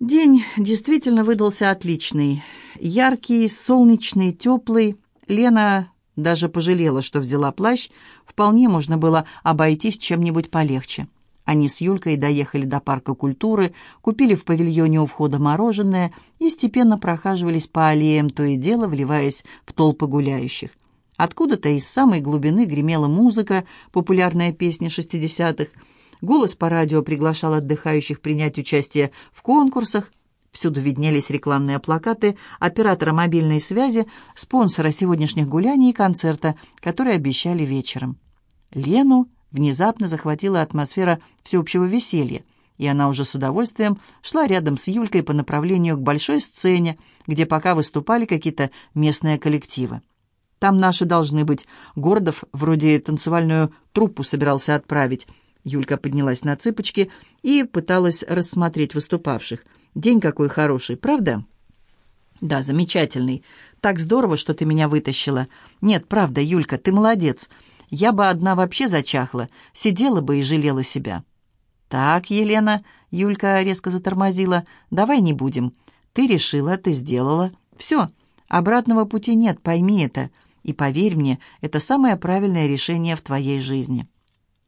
День действительно выдался отличный. Яркий, солнечный, теплый. Лена даже пожалела, что взяла плащ. Вполне можно было обойтись чем-нибудь полегче. Они с Юлькой доехали до парка культуры, купили в павильоне у входа мороженое и степенно прохаживались по аллеям, то и дело вливаясь в толпы гуляющих. Откуда-то из самой глубины гремела музыка, популярная песня шестидесятых – Голос по радио приглашал отдыхающих принять участие в конкурсах. Всюду виднелись рекламные плакаты оператора мобильной связи, спонсора сегодняшних гуляний и концерта, которые обещали вечером. Лену внезапно захватила атмосфера всеобщего веселья, и она уже с удовольствием шла рядом с Юлькой по направлению к большой сцене, где пока выступали какие-то местные коллективы. Там наши должны быть. Гордов вроде танцевальную труппу собирался отправить. Юлька поднялась на цыпочки и пыталась рассмотреть выступавших. «День какой хороший, правда?» «Да, замечательный. Так здорово, что ты меня вытащила. Нет, правда, Юлька, ты молодец. Я бы одна вообще зачахла, сидела бы и жалела себя». «Так, Елена», — Юлька резко затормозила, — «давай не будем. Ты решила, ты сделала. Все, обратного пути нет, пойми это. И поверь мне, это самое правильное решение в твоей жизни».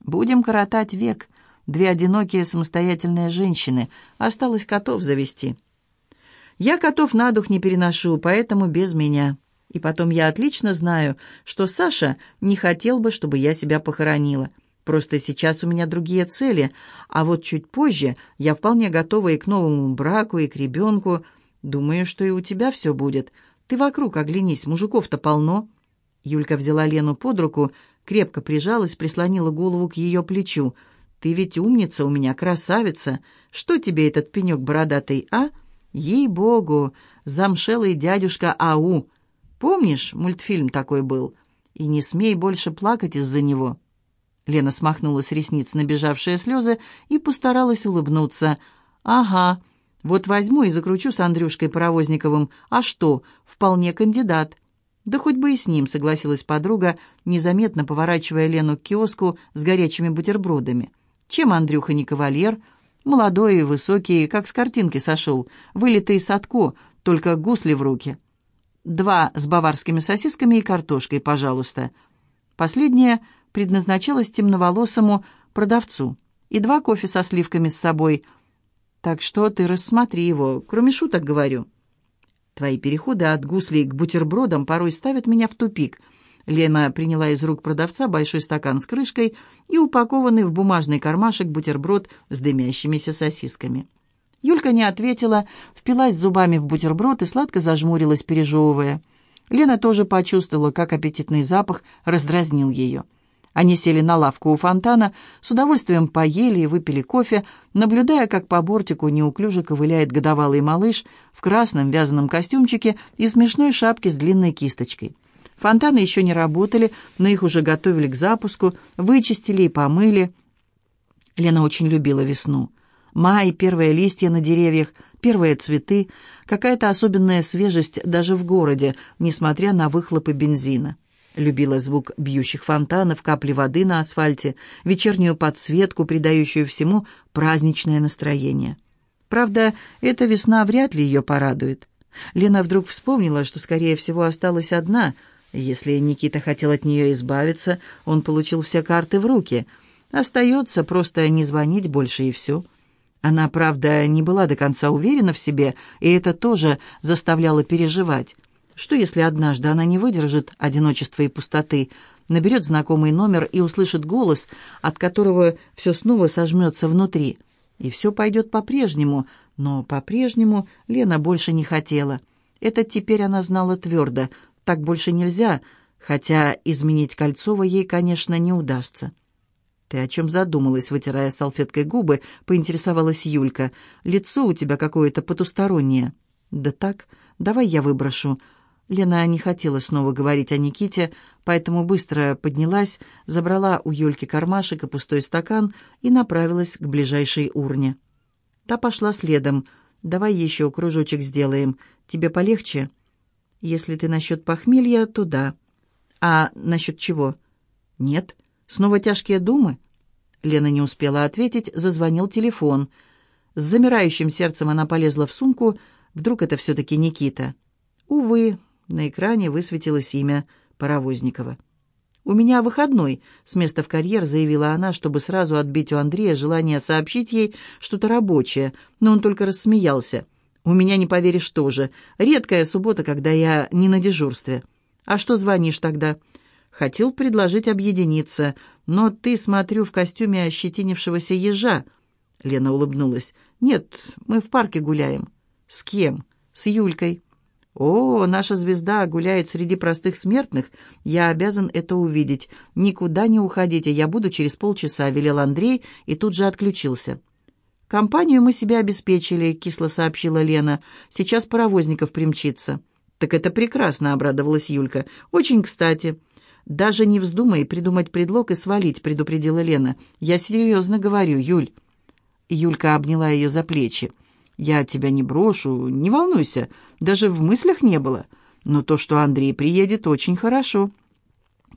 Будем коротать век. Две одинокие самостоятельные женщины. Осталось котов завести. Я котов на дух не переношу, поэтому без меня. И потом я отлично знаю, что Саша не хотел бы, чтобы я себя похоронила. Просто сейчас у меня другие цели, а вот чуть позже я вполне готова и к новому браку, и к ребенку. Думаю, что и у тебя все будет. Ты вокруг оглянись, мужиков-то полно». Юлька взяла Лену под руку, крепко прижалась, прислонила голову к ее плечу. «Ты ведь умница у меня, красавица! Что тебе этот пенек бородатый, а? Ей-богу! Замшелый дядюшка Ау! Помнишь, мультфильм такой был? И не смей больше плакать из-за него!» Лена смахнула с ресниц набежавшие слезы и постаралась улыбнуться. «Ага, вот возьму и закручу с Андрюшкой Паровозниковым. А что, вполне кандидат!» Да хоть бы и с ним, согласилась подруга, незаметно поворачивая Лену к киоску с горячими бутербродами. Чем Андрюха не кавалер? Молодой высокий, как с картинки сошел, вылитый садко, только гусли в руки. Два с баварскими сосисками и картошкой, пожалуйста. Последняя предназначалась темноволосому продавцу. И два кофе со сливками с собой. Так что ты рассмотри его, кроме шуток говорю. Твои переходы от гуслей к бутербродам порой ставят меня в тупик». Лена приняла из рук продавца большой стакан с крышкой и упакованный в бумажный кармашек бутерброд с дымящимися сосисками. Юлька не ответила, впилась зубами в бутерброд и сладко зажмурилась, пережевывая. Лена тоже почувствовала, как аппетитный запах раздразнил ее. Они сели на лавку у фонтана, с удовольствием поели и выпили кофе, наблюдая, как по бортику неуклюже ковыляет годовалый малыш в красном вязаном костюмчике и смешной шапке с длинной кисточкой. Фонтаны еще не работали, но их уже готовили к запуску, вычистили и помыли. Лена очень любила весну. Май, первые листья на деревьях, первые цветы, какая-то особенная свежесть даже в городе, несмотря на выхлопы бензина. Любила звук бьющих фонтанов, капли воды на асфальте, вечернюю подсветку, придающую всему праздничное настроение. Правда, эта весна вряд ли ее порадует. Лена вдруг вспомнила, что, скорее всего, осталась одна. Если Никита хотел от нее избавиться, он получил все карты в руки. Остается просто не звонить больше и все. Она, правда, не была до конца уверена в себе, и это тоже заставляло переживать что если однажды она не выдержит одиночества и пустоты, наберет знакомый номер и услышит голос, от которого все снова сожмется внутри. И все пойдет по-прежнему, но по-прежнему Лена больше не хотела. Это теперь она знала твердо. Так больше нельзя, хотя изменить Кольцова ей, конечно, не удастся. «Ты о чем задумалась?» — вытирая салфеткой губы, поинтересовалась Юлька. «Лицо у тебя какое-то потустороннее». «Да так, давай я выброшу. Лена не хотела снова говорить о Никите, поэтому быстро поднялась, забрала у Юльки кармашек и пустой стакан и направилась к ближайшей урне. Та пошла следом. «Давай еще кружочек сделаем. Тебе полегче?» «Если ты насчет похмелья, то да». «А насчет чего?» «Нет. Снова тяжкие думы?» Лена не успела ответить, зазвонил телефон. С замирающим сердцем она полезла в сумку. Вдруг это все-таки Никита? «Увы, на экране высветилось имя Паровозникова. «У меня выходной», — с места в карьер заявила она, чтобы сразу отбить у Андрея желание сообщить ей что-то рабочее, но он только рассмеялся. «У меня, не поверишь, тоже. Редкая суббота, когда я не на дежурстве». «А что звонишь тогда?» «Хотел предложить объединиться, но ты, смотрю, в костюме ощетинившегося ежа». Лена улыбнулась. «Нет, мы в парке гуляем». «С кем?» «С Юлькой». «О, наша звезда гуляет среди простых смертных. Я обязан это увидеть. Никуда не уходите, я буду через полчаса», — велел Андрей и тут же отключился. «Компанию мы себе обеспечили», — кисло сообщила Лена. «Сейчас паровозников примчится». «Так это прекрасно», — обрадовалась Юлька. «Очень кстати». «Даже не вздумай придумать предлог и свалить», — предупредила Лена. «Я серьезно говорю, Юль». Юлька обняла ее за плечи. Я тебя не брошу, не волнуйся, даже в мыслях не было. Но то, что Андрей приедет, очень хорошо.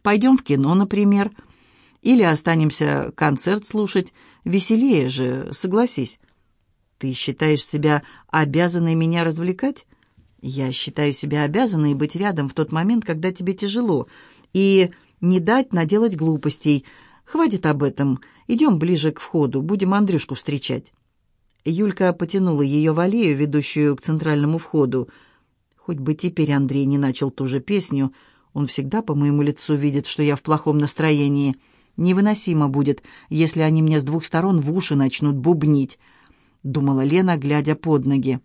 Пойдем в кино, например. Или останемся концерт слушать. Веселее же, согласись. Ты считаешь себя обязанной меня развлекать? Я считаю себя обязанной быть рядом в тот момент, когда тебе тяжело, и не дать наделать глупостей. Хватит об этом. Идем ближе к входу, будем Андрюшку встречать. Юлька потянула ее в аллею, ведущую к центральному входу. Хоть бы теперь Андрей не начал ту же песню. Он всегда по моему лицу видит, что я в плохом настроении. Невыносимо будет, если они мне с двух сторон в уши начнут бубнить, думала Лена, глядя под ноги.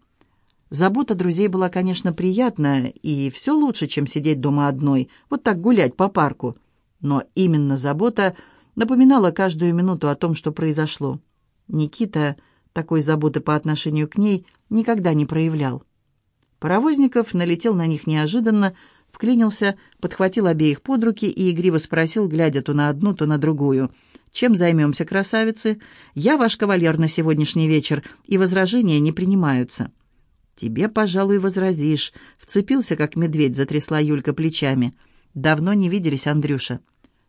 Забота друзей была, конечно, приятная и все лучше, чем сидеть дома одной, вот так гулять по парку. Но именно забота напоминала каждую минуту о том, что произошло. Никита такой заботы по отношению к ней никогда не проявлял. Паровозников налетел на них неожиданно, вклинился, подхватил обеих под руки и игриво спросил, глядя то на одну, то на другую. «Чем займемся, красавицы? Я ваш кавалер на сегодняшний вечер, и возражения не принимаются». «Тебе, пожалуй, возразишь», — вцепился, как медведь, затрясла Юлька плечами. «Давно не виделись, Андрюша».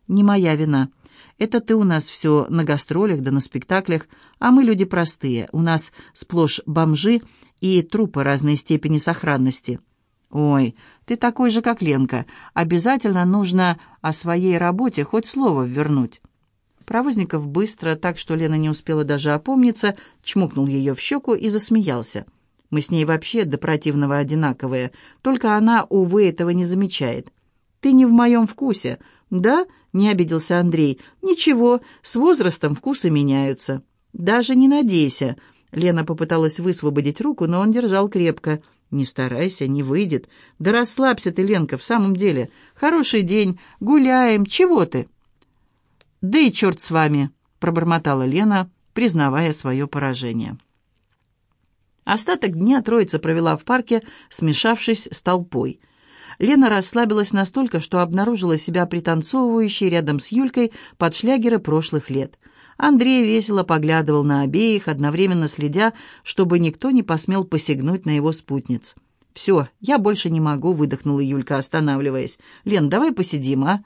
«Не моя вина. Это ты у нас все на гастролях да на спектаклях, а мы люди простые, у нас сплошь бомжи и трупы разной степени сохранности. Ой, ты такой же, как Ленка. Обязательно нужно о своей работе хоть слово вернуть. Провозников быстро, так что Лена не успела даже опомниться, чмокнул ее в щеку и засмеялся. Мы с ней вообще до противного одинаковые, только она, увы, этого не замечает. «Ты не в моем вкусе». «Да? не обиделся Андрей. «Ничего, с возрастом вкусы меняются». «Даже не надейся». Лена попыталась высвободить руку, но он держал крепко. «Не старайся, не выйдет. Да расслабься ты, Ленка, в самом деле. Хороший день, гуляем, чего ты?» «Да и черт с вами», — пробормотала Лена, признавая свое поражение. Остаток дня троица провела в парке, смешавшись с толпой. Лена расслабилась настолько, что обнаружила себя пританцовывающей рядом с Юлькой под шлягеры прошлых лет. Андрей весело поглядывал на обеих, одновременно следя, чтобы никто не посмел посягнуть на его спутниц. «Все, я больше не могу», — выдохнула Юлька, останавливаясь. «Лен, давай посидим, а?»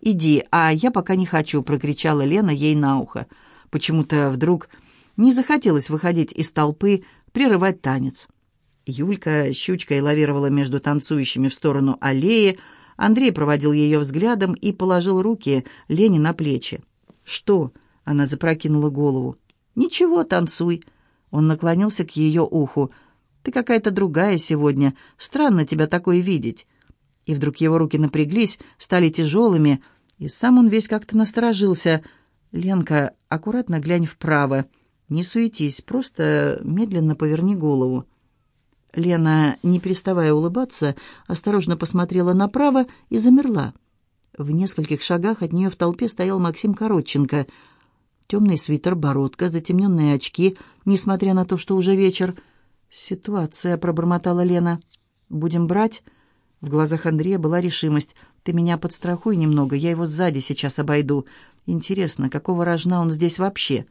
«Иди, а я пока не хочу», — прокричала Лена ей на ухо. Почему-то вдруг не захотелось выходить из толпы, прерывать танец. Юлька щучкой лавировала между танцующими в сторону аллеи. Андрей проводил ее взглядом и положил руки Лене на плечи. «Что?» — она запрокинула голову. «Ничего, танцуй». Он наклонился к ее уху. «Ты какая-то другая сегодня. Странно тебя такое видеть». И вдруг его руки напряглись, стали тяжелыми, и сам он весь как-то насторожился. «Ленка, аккуратно глянь вправо. Не суетись, просто медленно поверни голову». Лена, не переставая улыбаться, осторожно посмотрела направо и замерла. В нескольких шагах от нее в толпе стоял Максим Коротченко. Темный свитер, бородка, затемненные очки, несмотря на то, что уже вечер. «Ситуация», — пробормотала Лена. «Будем брать?» В глазах Андрея была решимость. «Ты меня подстрахуй немного, я его сзади сейчас обойду. Интересно, какого рожна он здесь вообще?»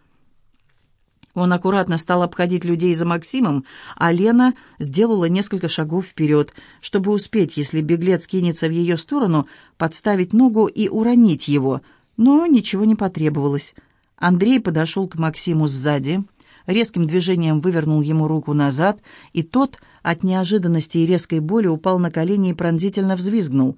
Он аккуратно стал обходить людей за Максимом, а Лена сделала несколько шагов вперед, чтобы успеть, если беглец кинется в ее сторону, подставить ногу и уронить его. Но ничего не потребовалось. Андрей подошел к Максиму сзади, резким движением вывернул ему руку назад, и тот от неожиданности и резкой боли упал на колени и пронзительно взвизгнул.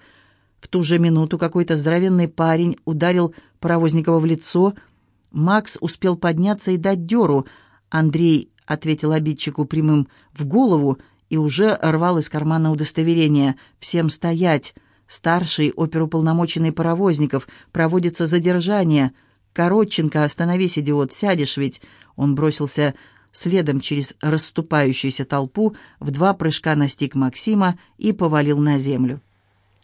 В ту же минуту какой-то здоровенный парень ударил Паровозникова в лицо – Макс успел подняться и дать дёру. Андрей ответил обидчику прямым в голову и уже рвал из кармана удостоверение. «Всем стоять! Старший оперуполномоченный паровозников. Проводится задержание. Коротченко, остановись, идиот, сядешь ведь!» Он бросился следом через расступающуюся толпу, в два прыжка настиг Максима и повалил на землю.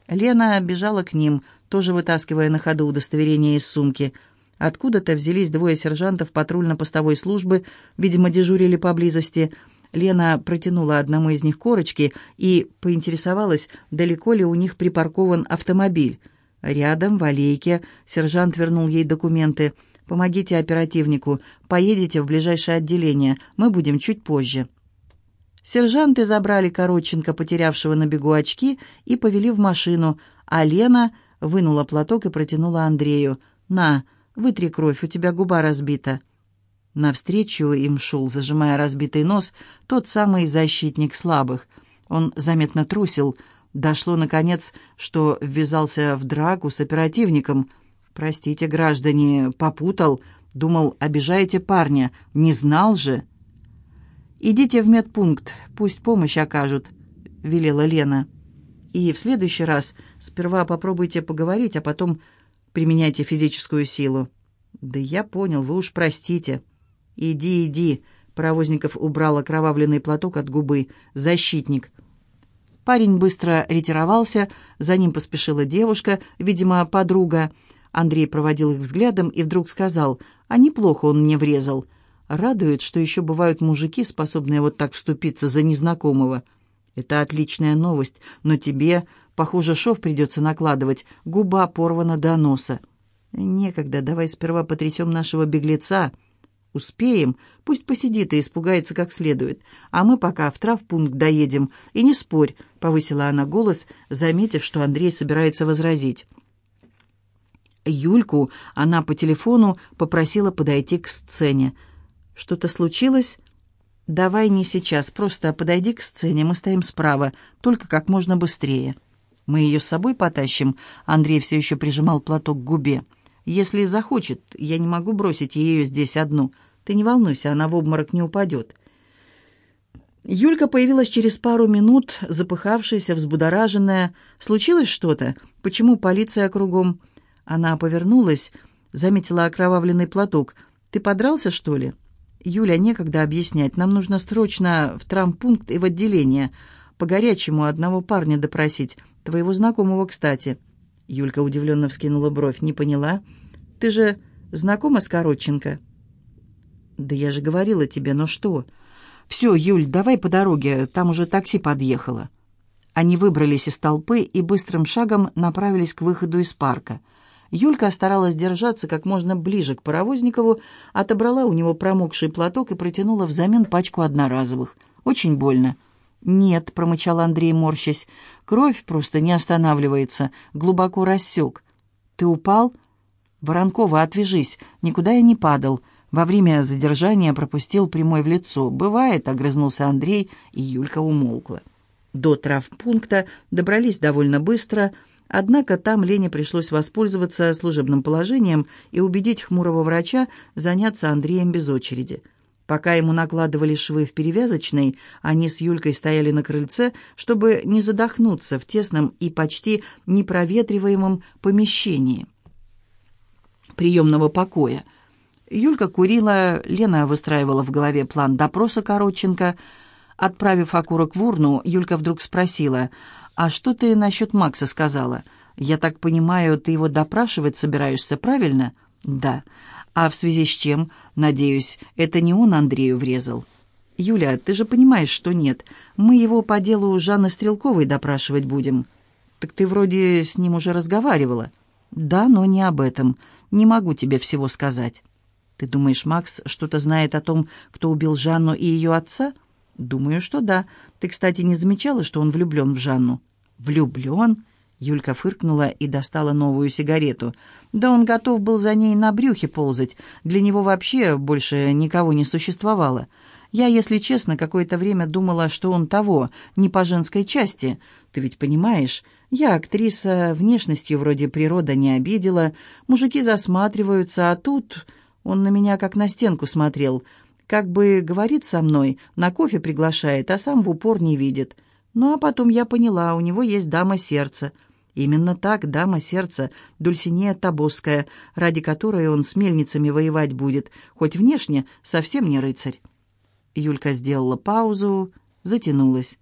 Лена бежала к ним, тоже вытаскивая на ходу удостоверение из сумки – Откуда-то взялись двое сержантов патрульно-постовой службы, видимо, дежурили поблизости. Лена протянула одному из них корочки и поинтересовалась, далеко ли у них припаркован автомобиль. Рядом, в аллейке, сержант вернул ей документы. «Помогите оперативнику. Поедете в ближайшее отделение. Мы будем чуть позже». Сержанты забрали Коротченко, потерявшего на бегу очки, и повели в машину, а Лена вынула платок и протянула Андрею. «На, Вытри кровь, у тебя губа разбита». Навстречу им шел, зажимая разбитый нос, тот самый защитник слабых. Он заметно трусил. Дошло, наконец, что ввязался в драку с оперативником. «Простите, граждане, попутал. Думал, обижаете парня. Не знал же». «Идите в медпункт, пусть помощь окажут», — велела Лена. «И в следующий раз сперва попробуйте поговорить, а потом применяйте физическую силу». «Да я понял, вы уж простите». «Иди, иди», — Паровозников убрал окровавленный платок от губы. «Защитник». Парень быстро ретировался, за ним поспешила девушка, видимо, подруга. Андрей проводил их взглядом и вдруг сказал, «А неплохо он мне врезал». Радует, что еще бывают мужики, способные вот так вступиться за незнакомого. «Это отличная новость, но тебе Похоже, шов придется накладывать, губа порвана до носа. Некогда, давай сперва потрясем нашего беглеца. Успеем, пусть посидит и испугается как следует. А мы пока в травпункт доедем. И не спорь, — повысила она голос, заметив, что Андрей собирается возразить. Юльку она по телефону попросила подойти к сцене. «Что-то случилось?» «Давай не сейчас, просто подойди к сцене, мы стоим справа, только как можно быстрее». Мы ее с собой потащим. Андрей все еще прижимал платок к губе. Если захочет, я не могу бросить ее здесь одну. Ты не волнуйся, она в обморок не упадет. Юлька появилась через пару минут, запыхавшаяся, взбудораженная. Случилось что-то? Почему полиция кругом? Она повернулась, заметила окровавленный платок. Ты подрался, что ли? Юля, некогда объяснять. Нам нужно срочно в трампункт и в отделение. По горячему одного парня допросить. Твоего знакомого, кстати». Юлька удивленно вскинула бровь. «Не поняла? Ты же знакома с Коротченко?» «Да я же говорила тебе, но что?» «Все, Юль, давай по дороге, там уже такси подъехало». Они выбрались из толпы и быстрым шагом направились к выходу из парка. Юлька старалась держаться как можно ближе к Паровозникову, отобрала у него промокший платок и протянула взамен пачку одноразовых. «Очень больно». «Нет», — промычал Андрей, морщась. «Кровь просто не останавливается. Глубоко рассек». «Ты упал?» «Воронкова, отвяжись. Никуда я не падал». Во время задержания пропустил прямой в лицо. «Бывает», — огрызнулся Андрей, и Юлька умолкла. До травпункта добрались довольно быстро, однако там Лене пришлось воспользоваться служебным положением и убедить хмурого врача заняться Андреем без очереди — Пока ему накладывали швы в перевязочной, они с Юлькой стояли на крыльце, чтобы не задохнуться в тесном и почти непроветриваемом помещении приемного покоя. Юлька курила, Лена выстраивала в голове план допроса Короченко. Отправив окурок в урну, Юлька вдруг спросила, «А что ты насчет Макса сказала? Я так понимаю, ты его допрашивать собираешься, правильно?» «Да. А в связи с чем, надеюсь, это не он Андрею врезал? Юля, ты же понимаешь, что нет. Мы его по делу Жанны Стрелковой допрашивать будем. Так ты вроде с ним уже разговаривала. Да, но не об этом. Не могу тебе всего сказать. Ты думаешь, Макс что-то знает о том, кто убил Жанну и ее отца? Думаю, что да. Ты, кстати, не замечала, что он влюблен в Жанну? Влюблен? Влюблен? Юлька фыркнула и достала новую сигарету. Да он готов был за ней на брюхе ползать. Для него вообще больше никого не существовало. Я, если честно, какое-то время думала, что он того, не по женской части. Ты ведь понимаешь, я актриса, внешностью вроде природа не обидела. Мужики засматриваются, а тут... Он на меня как на стенку смотрел. Как бы говорит со мной, на кофе приглашает, а сам в упор не видит. Ну а потом я поняла, у него есть дама сердца — Именно так дама сердца Дульсинея Табосская, ради которой он с мельницами воевать будет, хоть внешне совсем не рыцарь. Юлька сделала паузу, затянулась.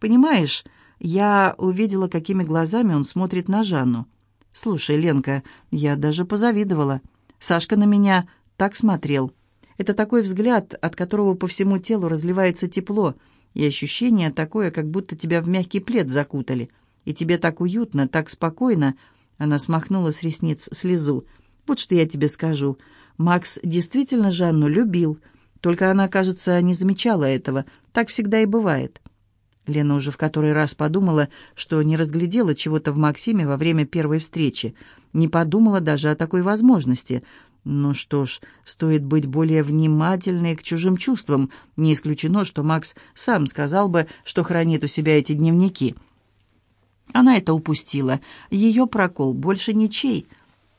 «Понимаешь, я увидела, какими глазами он смотрит на Жанну. Слушай, Ленка, я даже позавидовала. Сашка на меня так смотрел. Это такой взгляд, от которого по всему телу разливается тепло, и ощущение такое, как будто тебя в мягкий плед закутали» и тебе так уютно, так спокойно». Она смахнула с ресниц слезу. «Вот что я тебе скажу. Макс действительно Жанну любил, только она, кажется, не замечала этого. Так всегда и бывает». Лена уже в который раз подумала, что не разглядела чего-то в Максиме во время первой встречи. Не подумала даже о такой возможности. Ну что ж, стоит быть более внимательной к чужим чувствам. Не исключено, что Макс сам сказал бы, что хранит у себя эти дневники. Она это упустила. Ее прокол больше ничей.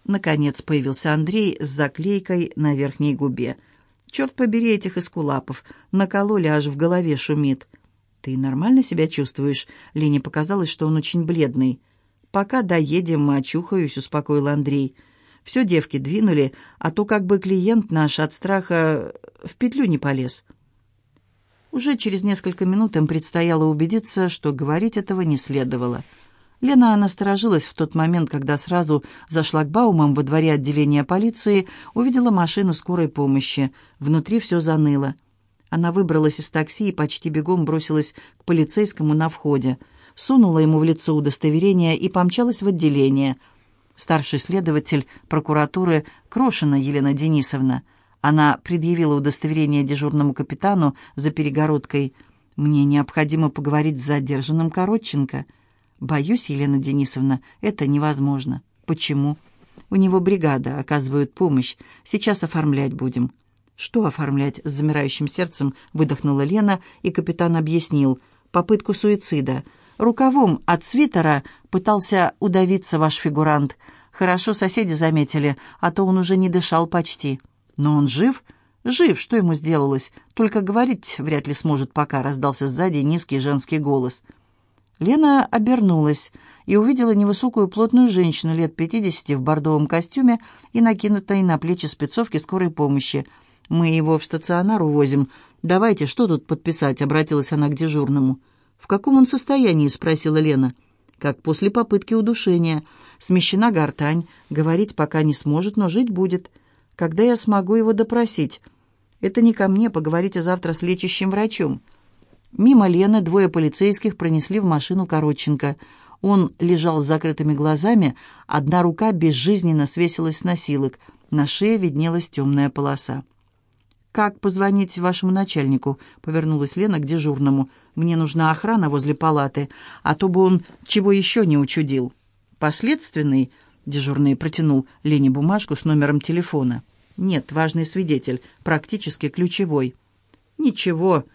Наконец появился Андрей с заклейкой на верхней губе. «Черт побери этих эскулапов! Накололи, аж в голове шумит!» «Ты нормально себя чувствуешь?» Лене показалось, что он очень бледный. «Пока доедем, очухаюсь», — успокоил Андрей. «Все девки двинули, а то как бы клиент наш от страха в петлю не полез». Уже через несколько минут им предстояло убедиться, что говорить этого не следовало. Лена насторожилась в тот момент, когда сразу зашла к шлагбаумом во дворе отделения полиции увидела машину скорой помощи. Внутри все заныло. Она выбралась из такси и почти бегом бросилась к полицейскому на входе. Сунула ему в лицо удостоверение и помчалась в отделение. Старший следователь прокуратуры Крошина Елена Денисовна – она предъявила удостоверение дежурному капитану за перегородкой. «Мне необходимо поговорить с задержанным Коротченко». «Боюсь, Елена Денисовна, это невозможно». «Почему?» «У него бригада, оказывают помощь. Сейчас оформлять будем». «Что оформлять?» — с замирающим сердцем выдохнула Лена, и капитан объяснил. «Попытку суицида. Рукавом от свитера пытался удавиться ваш фигурант. Хорошо соседи заметили, а то он уже не дышал почти». «Но он жив?» «Жив, что ему сделалось? Только говорить вряд ли сможет пока», — раздался сзади низкий женский голос. Лена обернулась и увидела невысокую плотную женщину лет пятидесяти в бордовом костюме и накинутой на плечи спецовки скорой помощи. «Мы его в стационар увозим. Давайте, что тут подписать?» — обратилась она к дежурному. «В каком он состоянии?» — спросила Лена. «Как после попытки удушения. Смещена гортань. Говорить пока не сможет, но жить будет» когда я смогу его допросить. Это не ко мне, поговорите завтра с лечащим врачом». Мимо Лены двое полицейских пронесли в машину Коротченко. Он лежал с закрытыми глазами, одна рука безжизненно свесилась с носилок, на шее виднелась темная полоса. «Как позвонить вашему начальнику?» — повернулась Лена к дежурному. «Мне нужна охрана возле палаты, а то бы он чего еще не учудил». «Последственный?» — дежурный протянул Лене бумажку с номером телефона. Нет, важный свидетель, практически ключевой. Ничего.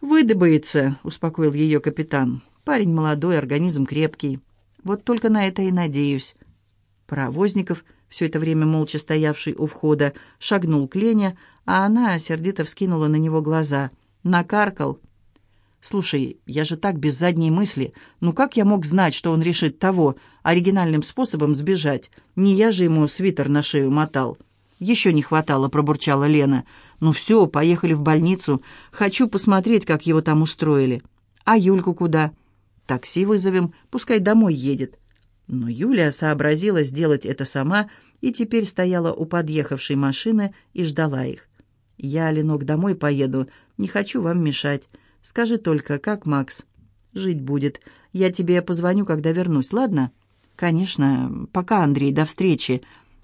Выдобается, успокоил ее капитан. Парень молодой, организм крепкий. Вот только на это и надеюсь. Паровозников, все это время молча стоявший у входа, шагнул к Лене, а она сердито вскинула на него глаза. Накаркал. «Слушай, я же так без задней мысли. Ну как я мог знать, что он решит того, оригинальным способом сбежать? Не я же ему свитер на шею мотал». Еще не хватало, пробурчала Лена. Ну все, поехали в больницу. Хочу посмотреть, как его там устроили. А Юльку куда? Такси вызовем, пускай домой едет. Но Юлия сообразила сделать это сама и теперь стояла у подъехавшей машины и ждала их. «Я, Ленок, домой поеду. Не хочу вам мешать. Скажи только, как Макс?» «Жить будет. Я тебе позвоню, когда вернусь, ладно?» «Конечно. Пока, Андрей. До встречи.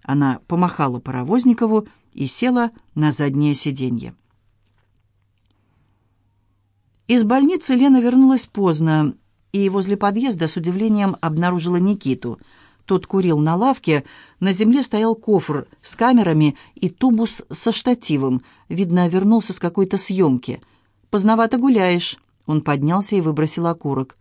Она помахала Паровозникову и села на заднее сиденье. Из больницы Лена вернулась поздно, и возле подъезда с удивлением обнаружила Никиту. Тот курил на лавке, на земле стоял кофр с камерами и тубус со штативом. Видно, вернулся с какой-то съемки. «Поздновато гуляешь». Он поднялся и выбросил окурок.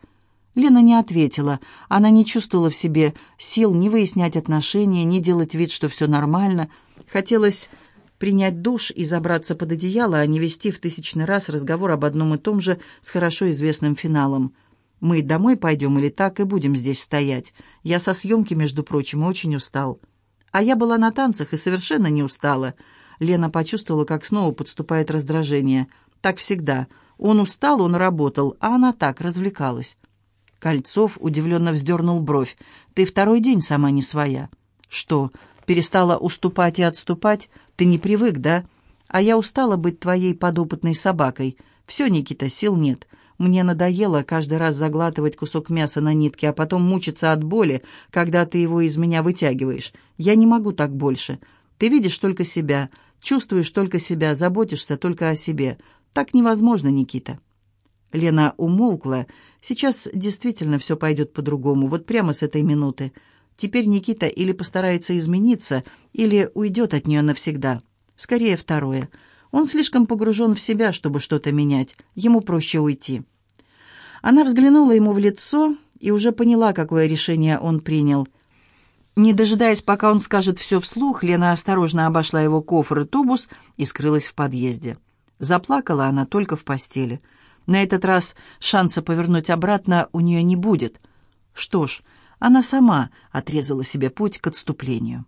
Лена не ответила. Она не чувствовала в себе сил не выяснять отношения, не делать вид, что все нормально. Хотелось принять душ и забраться под одеяло, а не вести в тысячный раз разговор об одном и том же с хорошо известным финалом. «Мы домой пойдем или так и будем здесь стоять? Я со съемки, между прочим, очень устал». «А я была на танцах и совершенно не устала». Лена почувствовала, как снова подступает раздражение. «Так всегда. Он устал, он работал, а она так развлекалась». Кольцов удивленно вздернул бровь. «Ты второй день сама не своя». «Что, перестала уступать и отступать? Ты не привык, да? А я устала быть твоей подопытной собакой. Все, Никита, сил нет. Мне надоело каждый раз заглатывать кусок мяса на нитке, а потом мучиться от боли, когда ты его из меня вытягиваешь. Я не могу так больше. Ты видишь только себя, чувствуешь только себя, заботишься только о себе. Так невозможно, Никита». Лена умолкла. Сейчас действительно все пойдет по-другому, вот прямо с этой минуты. Теперь Никита или постарается измениться, или уйдет от нее навсегда. Скорее второе. Он слишком погружен в себя, чтобы что-то менять. Ему проще уйти. Она взглянула ему в лицо и уже поняла, какое решение он принял. Не дожидаясь, пока он скажет все вслух, Лена осторожно обошла его кофр и тубус и скрылась в подъезде. Заплакала она только в постели. На этот раз шанса повернуть обратно у нее не будет. Что ж, она сама отрезала себе путь к отступлению.